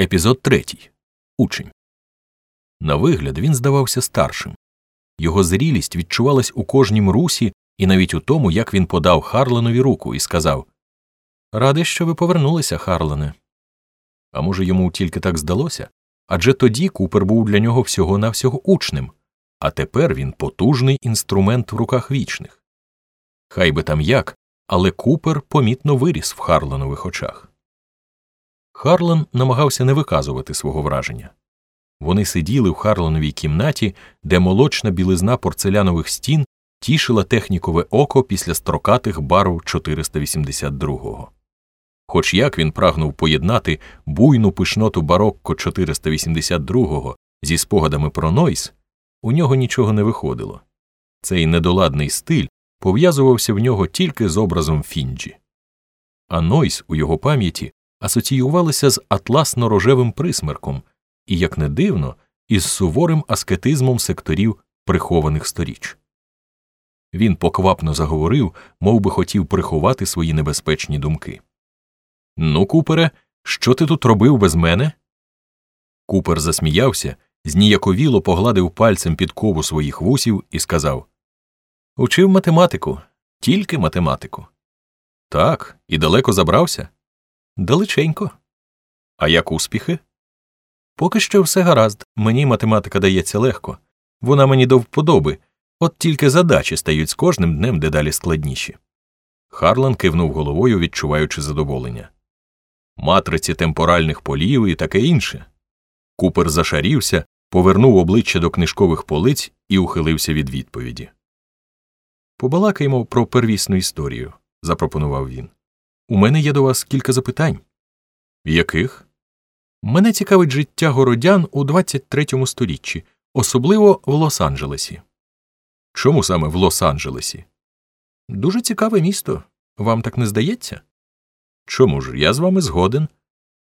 Епізод третій. Учень. На вигляд він здавався старшим. Його зрілість відчувалась у кожнім русі і навіть у тому, як він подав Харленові руку і сказав Радий, що ви повернулися, Харлене. А може, йому тільки так здалося? Адже тоді Купер був для нього всього навсього учнем, а тепер він потужний інструмент в руках вічних. Хай би там як, але Купер помітно виріс в Харленових очах. Харлан намагався не виказувати свого враження. Вони сиділи в Харленовій кімнаті, де молочна білизна порцелянових стін тішила технікове око після строкатих барв 482-го. Хоч як він прагнув поєднати буйну пишноту барокко 482-го зі спогадами про Нойс, у нього нічого не виходило. Цей недоладний стиль пов'язувався в нього тільки з образом Фінджі. А Нойс у його пам'яті асоціювалися з атласно-рожевим присмерком і, як не дивно, із суворим аскетизмом секторів прихованих сторіч. Він поквапно заговорив, мов би хотів приховати свої небезпечні думки. Ну, Купере, що ти тут робив без мене? Купер засміявся, зніяковіло погладив пальцем під кову своїх вусів і сказав Учив математику, тільки математику. Так, і далеко забрався? Далеченько. А як успіхи? Поки що все гаразд, мені математика дається легко. Вона мені до вподоби, от тільки задачі стають з кожним днем дедалі складніші. Харлан кивнув головою, відчуваючи задоволення. Матриці темпоральних полів і таке інше. Купер зашарівся, повернув обличчя до книжкових полиць і ухилився від відповіді. Побалакаймо про первісну історію, запропонував він. У мене є до вас кілька запитань. Яких? Мене цікавить життя городян у 23 сторіччі, особливо в Лос-Анджелесі. Чому саме в Лос-Анджелесі? Дуже цікаве місто. Вам так не здається? Чому ж я з вами згоден?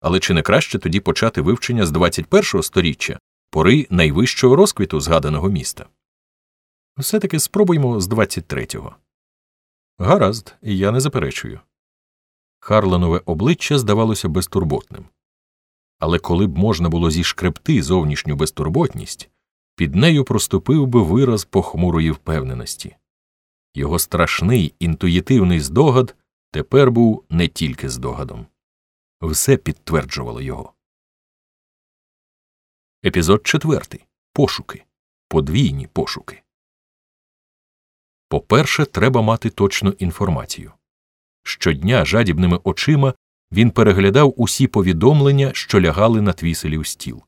Але чи не краще тоді почати вивчення з 21 сторіччя, пори найвищого розквіту згаданого міста? Все таки спробуймо з 23-го. Гаразд, я не заперечую. Харленове обличчя здавалося безтурботним. Але коли б можна було зішкребти зовнішню безтурботність, під нею проступив би вираз похмурої впевненості. Його страшний інтуїтивний здогад тепер був не тільки здогадом. Все підтверджувало його. Епізод четвертий. Пошуки. Подвійні пошуки. По перше, треба мати точну інформацію. Щодня жадібними очима він переглядав усі повідомлення, що лягали на твіселів стіл.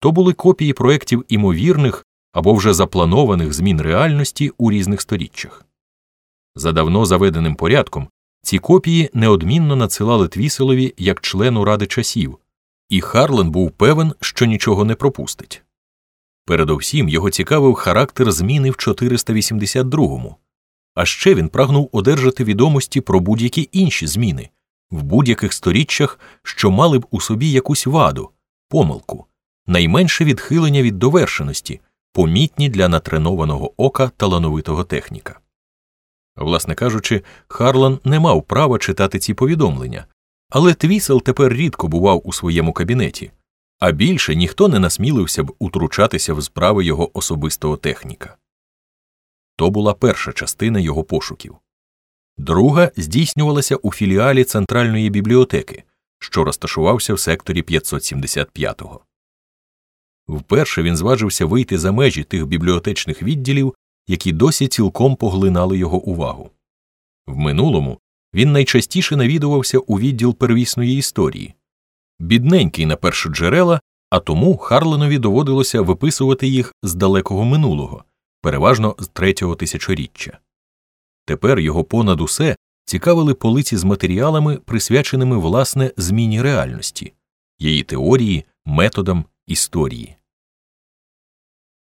То були копії проєктів імовірних або вже запланованих змін реальності у різних сторіччях. За давно заведеним порядком ці копії неодмінно надсилали твіселові як члену ради часів, і Харлен був певен, що нічого не пропустить. Передовсім його цікавив характер зміни в 482-му, а ще він прагнув одержати відомості про будь-які інші зміни в будь-яких сторіччях, що мали б у собі якусь ваду, помилку, найменше відхилення від довершеності, помітні для натренованого ока талановитого техніка. Власне кажучи, Харлан не мав права читати ці повідомлення, але Твісел тепер рідко бував у своєму кабінеті, а більше ніхто не насмілився б утручатися в справи його особистого техніка. То була перша частина його пошуків. Друга здійснювалася у філіалі Центральної бібліотеки, що розташувався в секторі 575-го. Вперше він зважився вийти за межі тих бібліотечних відділів, які досі цілком поглинали його увагу. В минулому він найчастіше навідувався у відділ первісної історії, бідненький на першоджерела, а тому Харленові доводилося виписувати їх з далекого минулого, переважно з третього тисячоріччя. Тепер його понад усе цікавили полиці з матеріалами, присвяченими власне зміні реальності, її теорії, методам історії.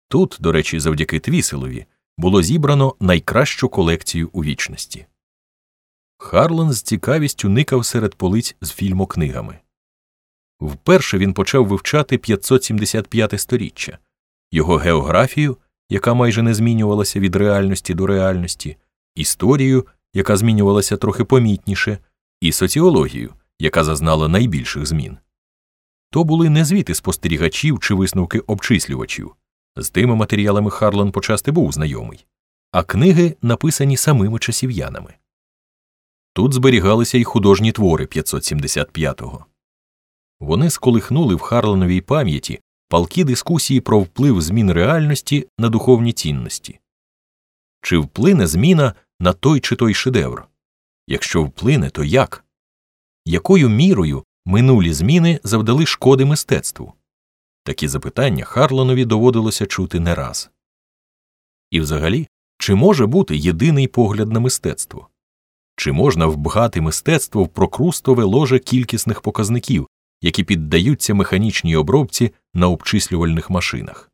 Тут, до речі, завдяки Твіселові, було зібрано найкращу колекцію у вічності. Харлан з цікавістю никав серед полиць з фільмокнигами. Вперше він почав вивчати 575 сторіччя, його географію, яка майже не змінювалася від реальності до реальності, історію, яка змінювалася трохи помітніше, і соціологію, яка зазнала найбільших змін. то були не звіти спостерігачів чи висновки обчислювачів. З тими матеріалами Харлан почасти був знайомий, а книги написані самими часів'янами. Тут зберігалися й художні твори 575-го. Вони сколихнули в Харлановій пам'яті палкі дискусії про вплив змін реальності на духовні цінності. Чи вплине зміна на той чи той шедевр? Якщо вплине, то як? Якою мірою минулі зміни завдали шкоди мистецтву? Такі запитання Харланові доводилося чути не раз. І взагалі, чи може бути єдиний погляд на мистецтво? Чи можна вбгати мистецтво в прокрустове ложе кількісних показників, які піддаються механічній обробці на обчислювальних машинах?